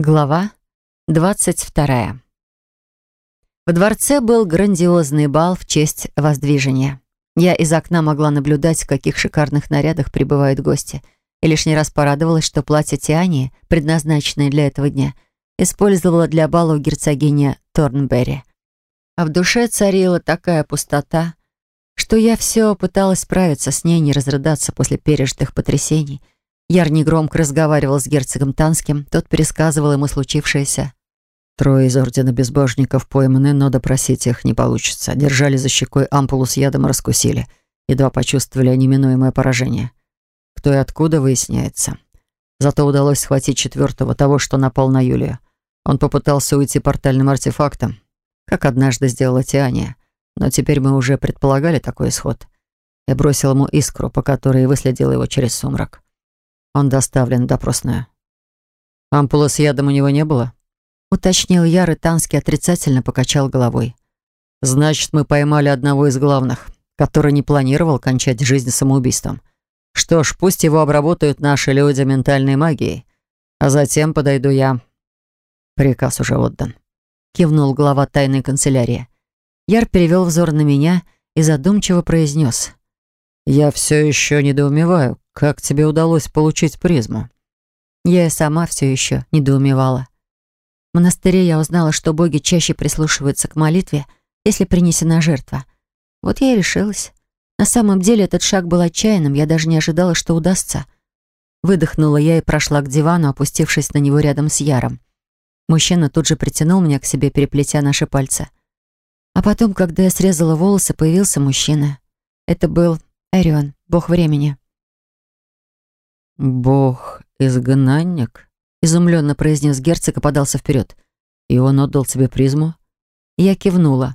Глава 22. Во дворце был грандиозный бал в честь воздвижения. Я из окна могла наблюдать, в каких шикарных нарядах прибывают гости, и лишний раз порадовалась, что платье Тиании, предназначенное для этого дня, использовала для бала герцогиня Торнберри. А в душе царила такая пустота, что я все пыталась справиться с ней, не разрыдаться после пережитых потрясений — Яр негромко разговаривал с герцогом Танским, тот пересказывал ему случившееся. Трое из Ордена Безбожников пойманы, но допросить их не получится. Держали за щекой ампулу с ядом и раскусили. Едва почувствовали неминуемое поражение. Кто и откуда, выясняется. Зато удалось схватить четвертого, того, что напал на Юлию. Он попытался уйти портальным артефактом, как однажды сделала Тиания. Но теперь мы уже предполагали такой исход. Я бросил ему искру, по которой выследил его через сумрак. Он доставлен в допросную. Ампула с ядом у него не было? Уточнил Яр, и Танский отрицательно покачал головой. Значит, мы поймали одного из главных, который не планировал кончать жизнь самоубийством. Что ж, пусть его обработают наши люди ментальной магией, а затем подойду я. Приказ уже отдан. Кивнул глава тайной канцелярии. Яр перевел взор на меня и задумчиво произнес. «Я все еще недоумеваю, как тебе удалось получить призму?» Я и сама все еще недоумевала. В монастыре я узнала, что боги чаще прислушиваются к молитве, если принесена жертва. Вот я и решилась. На самом деле этот шаг был отчаянным, я даже не ожидала, что удастся. Выдохнула я и прошла к дивану, опустившись на него рядом с Яром. Мужчина тут же притянул меня к себе, переплетя наши пальцы. А потом, когда я срезала волосы, появился мужчина. Это был Эрион, бог времени. «Бог-изгнанник?» — изумленно произнес герцог и подался вперед. «И он отдал тебе призму?» Я кивнула.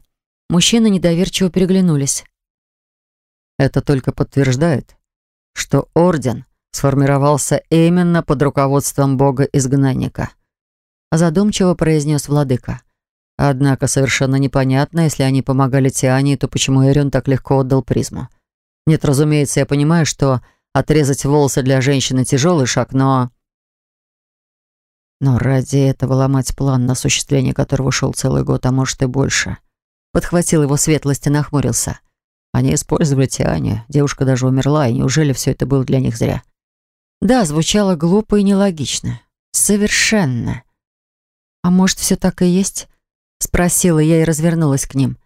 Мужчины недоверчиво переглянулись. «Это только подтверждает, что Орден сформировался именно под руководством Бога-изгнанника», задумчиво произнес владыка. Однако совершенно непонятно, если они помогали Тиане, то почему Эрион так легко отдал призму. Нет, разумеется, я понимаю, что отрезать волосы для женщины тяжелый шаг, но... Но ради этого ломать план, на осуществление которого шел целый год, а может и больше. Подхватил его светлость и нахмурился. Они использовали Тианю. Девушка даже умерла, и неужели все это было для них зря? Да, звучало глупо и нелогично. Совершенно. А может, все так и есть? Спросила я и развернулась к ним.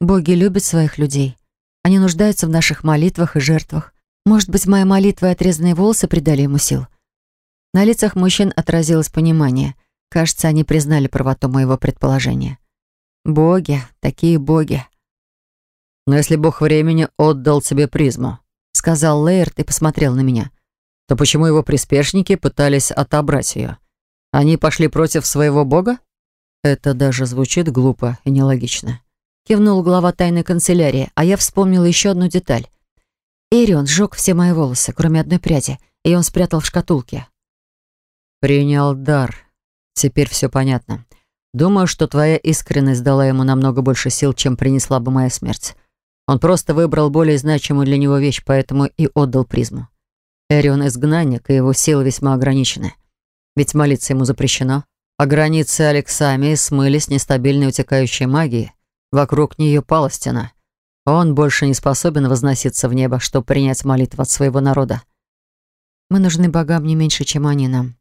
Боги любят своих людей. Они нуждаются в наших молитвах и жертвах. Может быть, моя молитва и отрезанные волосы придали ему сил? На лицах мужчин отразилось понимание. Кажется, они признали правоту моего предположения. Боги, такие боги. «Но если бог времени отдал тебе призму», — сказал Лейерт и посмотрел на меня, «то почему его приспешники пытались отобрать ее? Они пошли против своего бога?» Это даже звучит глупо и нелогично. Кивнул глава тайной канцелярии, а я вспомнила еще одну деталь. Эрион сжег все мои волосы, кроме одной пряди, и он спрятал в шкатулке. «Принял дар. Теперь все понятно. Думаю, что твоя искренность дала ему намного больше сил, чем принесла бы моя смерть. Он просто выбрал более значимую для него вещь, поэтому и отдал призму. Эрион — изгнанник, и его силы весьма ограничены. Ведь молиться ему запрещено. А границы Алексамии смылись нестабильной утекающей магией, Вокруг нее пала стена. Он больше не способен возноситься в небо, чтобы принять молитву от своего народа. Мы нужны богам не меньше, чем они нам.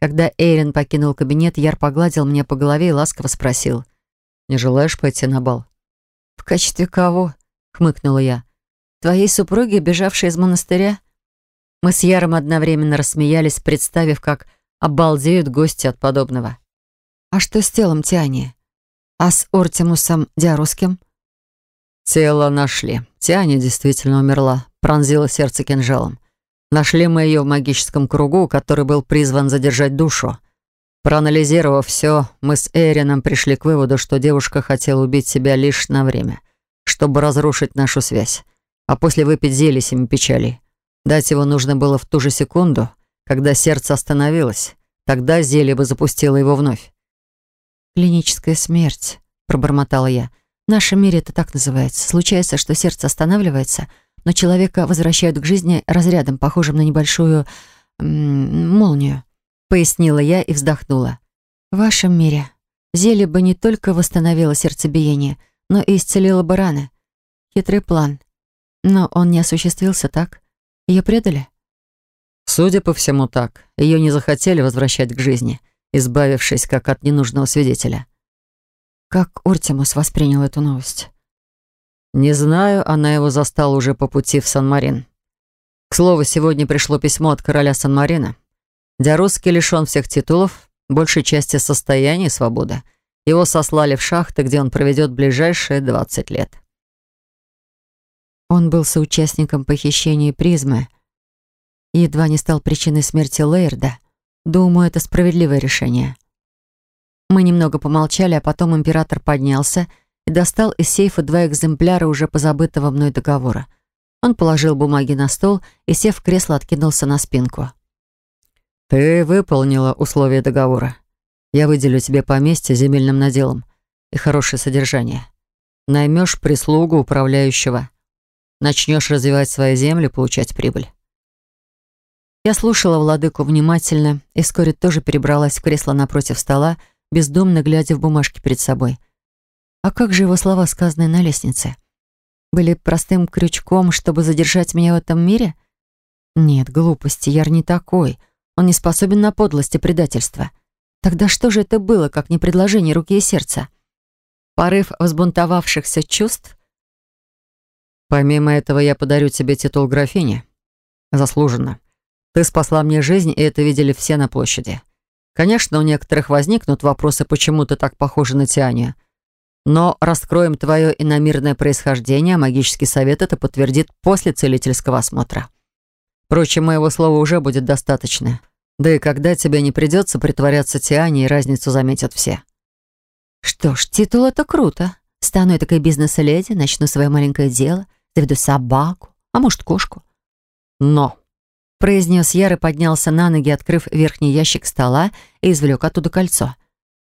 Когда Эйрин покинул кабинет, Яр погладил меня по голове и ласково спросил. «Не желаешь пойти на бал?» «В качестве кого?» — хмыкнула я. «Твоей супруги, бежавшей из монастыря?» Мы с Яром одновременно рассмеялись, представив, как обалдеют гости от подобного. «А что с телом Тиани?» А с Ортимусом Диарусским? Тело нашли. Тианя действительно умерла. Пронзила сердце кинжалом. Нашли мы ее в магическом кругу, который был призван задержать душу. Проанализировав все, мы с Эрином пришли к выводу, что девушка хотела убить себя лишь на время, чтобы разрушить нашу связь, а после выпить зелье семи печалей. Дать его нужно было в ту же секунду, когда сердце остановилось. Тогда зелье бы запустило его вновь. «Клиническая смерть», — пробормотала я. «В нашем мире это так называется. Случается, что сердце останавливается, но человека возвращают к жизни разрядом, похожим на небольшую... молнию», — пояснила я и вздохнула. В вашем мире зелье бы не только восстановило сердцебиение, но и исцелило бы раны. Хитрый план. Но он не осуществился, так? Ее предали? Судя по всему, так. Ее не захотели возвращать к жизни, избавившись как от ненужного свидетеля. Как Ортимус воспринял эту новость? Не знаю, она его застала уже по пути в Сан-Марин. К слову, сегодня пришло письмо от короля Сан-Марина. Диарусский лишен всех титулов, большей части состояния и свободы. Его сослали в шахты, где он проведет ближайшие 20 лет. Он был соучастником похищения призмы и едва не стал причиной смерти Лейерда. Думаю, это справедливое решение. Мы немного помолчали, а потом император поднялся и достал из сейфа два экземпляра уже позабытого мной договора. Он положил бумаги на стол и, сев в кресло, откинулся на спинку. «Ты выполнила условия договора. Я выделю тебе поместье земельным наделом и хорошее содержание. Наймешь прислугу управляющего. Начнешь развивать свои земли, получать прибыль». Я слушала владыку внимательно и вскоре тоже перебралась в кресло напротив стола, бездумно глядя в бумажки перед собой. А как же его слова, сказанные на лестнице? Были простым крючком, чтобы задержать меня в этом мире? Нет, глупости, Яр не такой. Он не способен на подлость и предательство. Тогда что же это было, как не предложение руки и сердца? Порыв взбунтовавшихся чувств? Помимо этого, я подарю тебе титул графини. Заслуженно. Ты спасла мне жизнь, и это видели все на площади. Конечно, у некоторых возникнут вопросы, почему ты так похожа на Тианию. Но раскроем твое иномирное происхождение, магический совет это подтвердит после целительского осмотра. Впрочем, моего слова уже будет достаточно. Да и когда тебе не придется притворяться Тиане, разницу заметят все. Что ж, титул это круто. Стану я такой бизнес-леди, начну свое маленькое дело, заведу собаку, а может, кошку. Но произнес Яр и поднялся на ноги, открыв верхний ящик стола и извлек оттуда кольцо.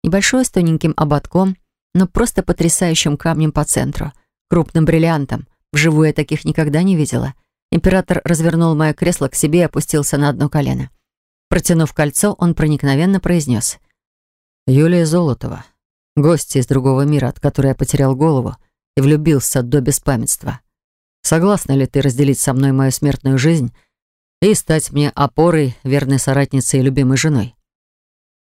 Небольшое с тоненьким ободком, но просто потрясающим камнем по центру, крупным бриллиантом. Вживую я таких никогда не видела. Император развернул мое кресло к себе и опустился на одно колено. Протянув кольцо, он проникновенно произнес. «Юлия Золотова, гостья из другого мира, от которой я потерял голову и влюбился до беспамятства. Согласна ли ты разделить со мной мою смертную жизнь и стать мне опорой, верной соратницей и любимой женой.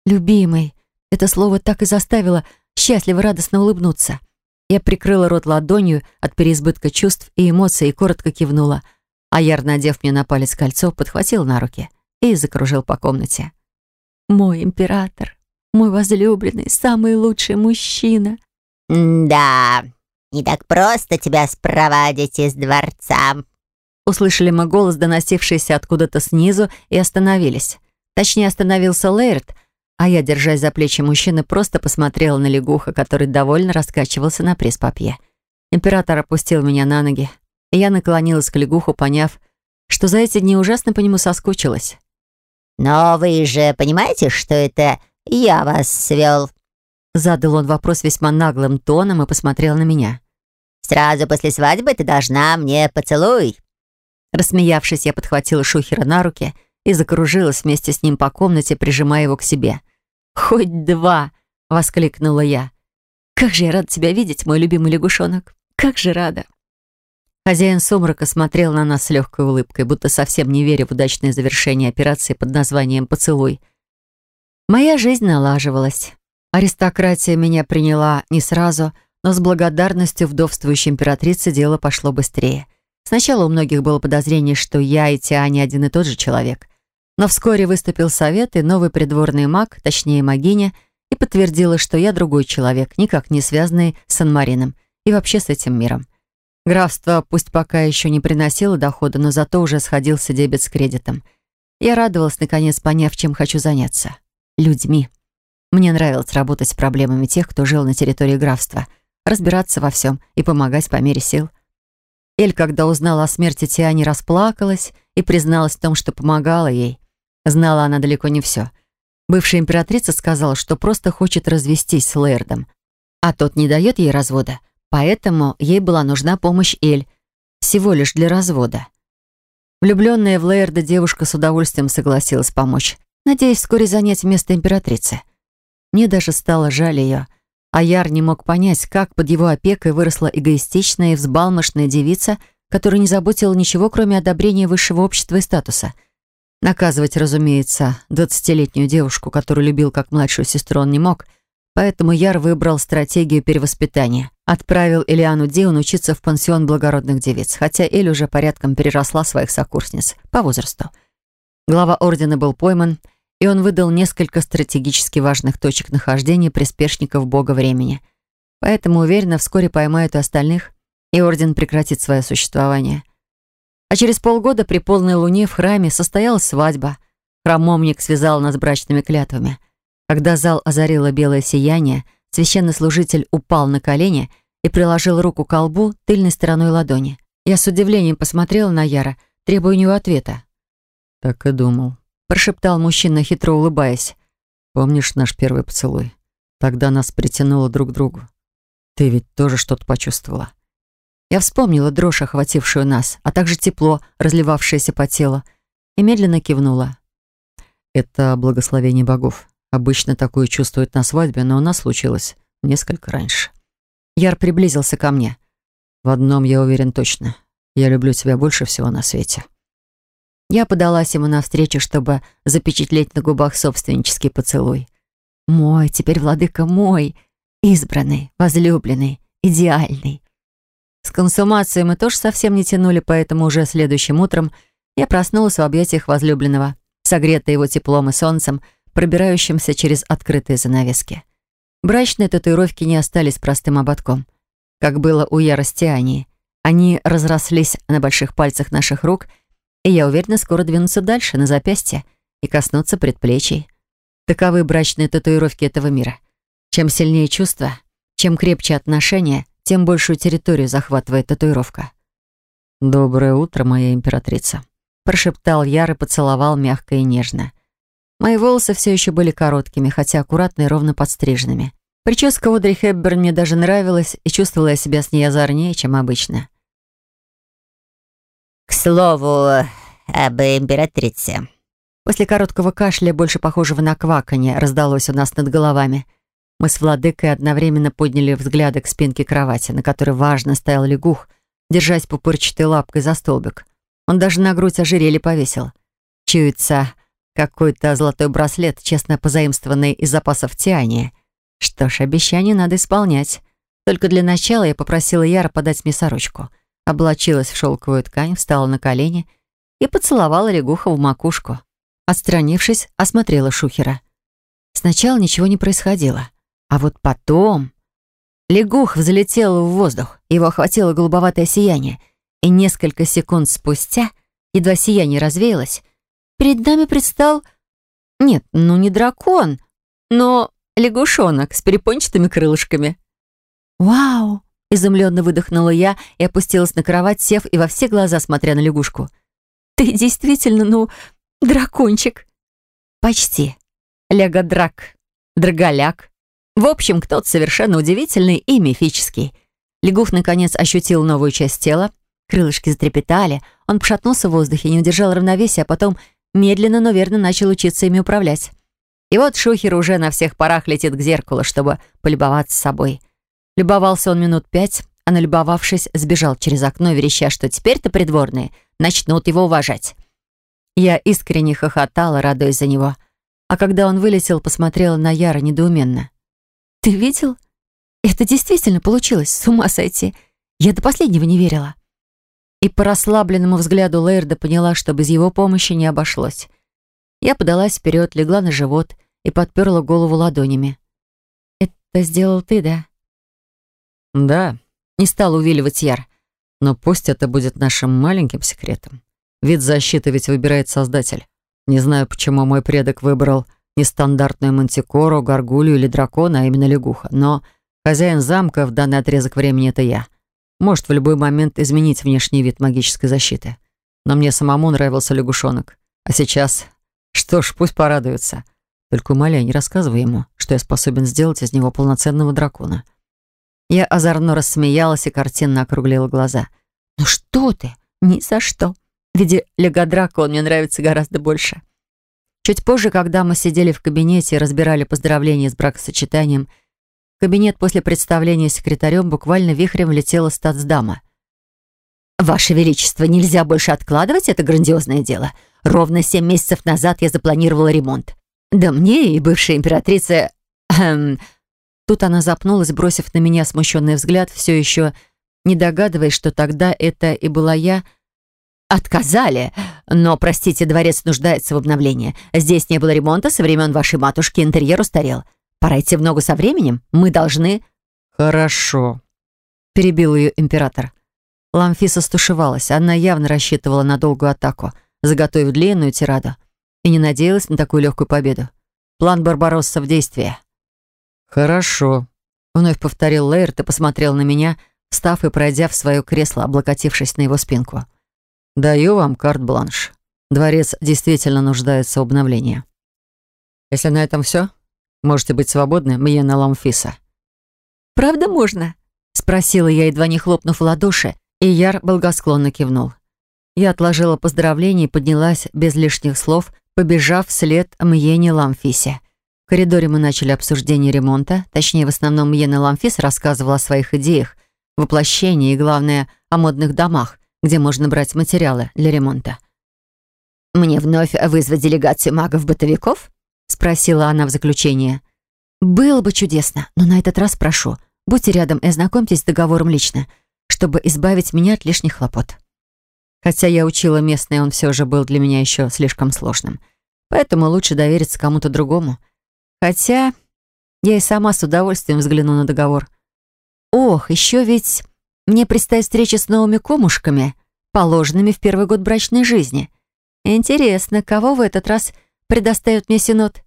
«Любимой» — это слово так и заставило счастливо радостно улыбнуться. Я прикрыла рот ладонью от переизбытка чувств и эмоций и коротко кивнула, а Яр, надев мне на палец кольцо, подхватил на руки и закружил по комнате. «Мой император, мой возлюбленный, самый лучший мужчина». «Да, не так просто тебя спровадить из дворца», Услышали мы голос, доносившийся откуда-то снизу, и остановились. Точнее, остановился Лейрт, а я, держась за плечи мужчины, просто посмотрела на лягуха, который довольно раскачивался на пресс-папье. Император опустил меня на ноги, и я наклонилась к лягуху, поняв, что за эти дни ужасно по нему соскучилась. «Но вы же понимаете, что это я вас свел?» Задал он вопрос весьма наглым тоном и посмотрел на меня. «Сразу после свадьбы ты должна мне поцелуй». Рассмеявшись, я подхватила Шухера на руки и закружилась вместе с ним по комнате, прижимая его к себе. «Хоть два!» — воскликнула я. «Как же я рада тебя видеть, мой любимый лягушонок! Как же рада!» Хозяин сумрака смотрел на нас с легкой улыбкой, будто совсем не веря в удачное завершение операции под названием «Поцелуй». Моя жизнь налаживалась. Аристократия меня приняла не сразу, но с благодарностью вдовствующей императрицы дело пошло быстрее. Сначала у многих было подозрение, что я и Тиане один и тот же человек. Но вскоре выступил совет, и новый придворный маг, точнее магиня, и подтвердила, что я другой человек, никак не связанный с Санмарином и вообще с этим миром. Графство пусть пока еще не приносило дохода, но зато уже сходился дебет с кредитом. Я радовалась, наконец, поняв, чем хочу заняться. Людьми. Мне нравилось работать с проблемами тех, кто жил на территории графства, разбираться во всем и помогать по мере сил. Эль, когда узнала о смерти Тиани, расплакалась и призналась в том, что помогала ей. Знала она далеко не все. Бывшая императрица сказала, что просто хочет развестись с Лэрдом, а тот не дает ей развода, поэтому ей была нужна помощь Эль, всего лишь для развода. Влюбленная в Лэрда девушка с удовольствием согласилась помочь, надеясь вскоре занять место императрицы. Мне даже стало жаль ее. А Яр не мог понять, как под его опекой выросла эгоистичная и взбалмошная девица, которая не заботила ничего, кроме одобрения высшего общества и статуса. Наказывать, разумеется, двадцатилетнюю девушку, которую любил как младшую сестру, он не мог, поэтому Яр выбрал стратегию перевоспитания. Отправил Элиану Дион учиться в пансион благородных девиц, хотя Эль уже порядком переросла своих сокурсниц по возрасту. Глава ордена был пойман, и он выдал несколько стратегически важных точек нахождения приспешников бога времени. Поэтому, уверенно, вскоре поймают и остальных, и орден прекратит свое существование. А через полгода при полной луне в храме состоялась свадьба. Храмовник связал нас брачными клятвами. Когда зал озарило белое сияние, священнослужитель упал на колени и приложил руку к колбу тыльной стороной ладони. Я с удивлением посмотрела на Яра, требуя у него ответа. «Так и думал», — прошептал мужчина, хитро улыбаясь. «Помнишь наш первый поцелуй? Тогда нас притянуло друг к другу. Ты ведь тоже что-то почувствовала?» Я вспомнила дрожь, охватившую нас, а также тепло, разливавшееся по телу, и медленно кивнула. «Это благословение богов. Обычно такое чувствуют на свадьбе, но у нас случилось несколько раньше». Яр приблизился ко мне. «В одном я уверен точно. Я люблю тебя больше всего на свете». Я подалась ему навстречу, чтобы запечатлеть на губах собственнический поцелуй. «Мой, теперь владыка мой, избранный, возлюбленный, идеальный». С консумацией мы тоже совсем не тянули, поэтому уже следующим утром я проснулась в объятиях возлюбленного, согретая его теплом и солнцем, пробирающимся через открытые занавески. Брачные татуировки не остались простым ободком, как было у Яростиании. Они разрослись на больших пальцах наших рук, и я уверена, скоро двинутся дальше, на запястье, и коснуться предплечий. Таковы брачные татуировки этого мира. Чем сильнее чувства, чем крепче отношения — тем большую территорию захватывает татуировка. «Доброе утро, моя императрица», — прошептал Яр и поцеловал мягко и нежно. Мои волосы все еще были короткими, хотя аккуратно и ровно подстриженными. Прическа Одри Хепберн мне даже нравилась, и чувствовала я себя с ней озорнее, чем обычно. «К слову, об императрице». После короткого кашля, больше похожего на кваканье, раздалось у нас над головами. Мы с владыкой одновременно подняли взгляды к спинке кровати, на которой важно стоял лягух, держась пупырчатой лапкой за столбик. Он даже на грудь ожерелье повесил. Чуется какой-то золотой браслет, честно позаимствованный из запасов Тиани. Что ж, обещание надо исполнять. Только для начала я попросила Яра подать мне сорочку. Облачилась в шелковую ткань, встала на колени и поцеловала лягуха в макушку. Отстранившись, осмотрела Шухера. Сначала ничего не происходило. А вот потом... Лягух взлетел в воздух, его охватило голубоватое сияние, и несколько секунд спустя, едва сияние развеялось, перед нами предстал... Нет, ну не дракон, но лягушонок с перепончатыми крылышками. «Вау!» — изумленно выдохнула я и опустилась на кровать, сев и во все глаза смотря на лягушку. «Ты действительно, ну, дракончик!» «Почти. Лего-драк. Драголяк. В общем, кто-то совершенно удивительный и мифический. Лягух, наконец, ощутил новую часть тела. Крылышки затрепетали. Он пошатнулся в воздухе, не удержал равновесия, а потом медленно, но верно начал учиться ими управлять. И вот Шухер уже на всех парах летит к зеркалу, чтобы полюбоваться собой. Любовался он минут пять, а налюбовавшись, сбежал через окно, вереща, что теперь-то придворные начнут его уважать. Я искренне хохотала, радуясь за него. А когда он вылетел, посмотрела на Яра недоуменно. «Ты видел? Это действительно получилось, с ума сойти. Я до последнего не верила». И по расслабленному взгляду Лейрда поняла, что без его помощи не обошлось. Я подалась вперед, легла на живот и подперла голову ладонями. «Это сделал ты, да?» «Да», — не стал увиливать Яр. «Но пусть это будет нашим маленьким секретом. Вид защиты ведь выбирает Создатель. Не знаю, почему мой предок выбрал нестандартную мантикору, горгулью или дракона, а именно лягуха. Но хозяин замка в данный отрезок времени — это я. Может в любой момент изменить внешний вид магической защиты. Но мне самому нравился лягушонок. А сейчас... Что ж, пусть порадуется. Только умоляй, не рассказывай ему, что я способен сделать из него полноценного дракона. Я озорно рассмеялась и картинно округлила глаза. «Ну что ты? Ни за что. В виде он мне нравится гораздо больше». Чуть позже, когда мы сидели в кабинете и разбирали поздравления с бракосочетанием, в кабинет после представления секретарем буквально вихрем влетела статсдама. «Ваше Величество, нельзя больше откладывать это грандиозное дело. Ровно семь месяцев назад я запланировала ремонт. Да мне и бывшая императрица... Эм, Тут она запнулась, бросив на меня смущенный взгляд, все еще не догадываясь, что тогда это и была я. «Отказали! Но, простите, дворец нуждается в обновлении. Здесь не было ремонта со времен вашей матушки, интерьер устарел. Пора идти в ногу со временем. Мы должны...» «Хорошо», — перебил ее император. Ламфиса стушевалась. Она явно рассчитывала на долгую атаку, заготовив длинную тираду, и не надеялась на такую легкую победу. План Барбаросса в действии. «Хорошо», — вновь повторил Лейерт и посмотрел на меня, встав и пройдя в свое кресло, облокотившись на его спинку. «Даю вам карт-бланш. Дворец действительно нуждается в обновлении. Если на этом все, можете быть свободны, Мьена Ламфиса». «Правда можно?» — спросила я, едва не хлопнув в ладоши, и Яр благосклонно кивнул. Я отложила поздравление и поднялась без лишних слов, побежав вслед Мьене Ламфисе. В коридоре мы начали обсуждение ремонта. Точнее, в основном Йена Ламфис рассказывала о своих идеях, воплощении и, главное, о модных домах, где можно брать материалы для ремонта. «Мне вновь вызвать делегацию магов-бытовиков?» — спросила она в заключение. «Было бы чудесно, но на этот раз прошу, будьте рядом и ознакомьтесь с договором лично, чтобы избавить меня от лишних хлопот». Хотя я учила местный, он все же был для меня еще слишком сложным. Поэтому лучше довериться кому-то другому — Хотя я и сама с удовольствием взгляну на договор. Ох, еще ведь мне предстоит встреча с новыми комушками, положенными в первый год брачной жизни. Интересно, кого в этот раз предоставит мне Синод?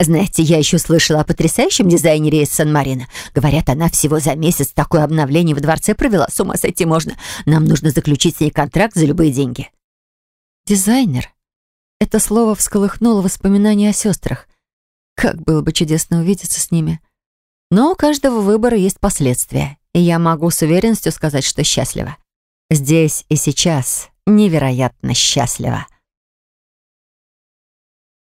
Знаете, я еще слышала о потрясающем дизайнере из Сан-Марино. Говорят, она всего за месяц такое обновление в дворце провела. С ума сойти можно. Нам нужно заключить с ней контракт за любые деньги. Дизайнер? Это слово всколыхнуло воспоминания о сестрах. Как было бы чудесно увидеться с ними. Но у каждого выбора есть последствия, и я могу с уверенностью сказать, что счастлива. Здесь и сейчас невероятно счастлива.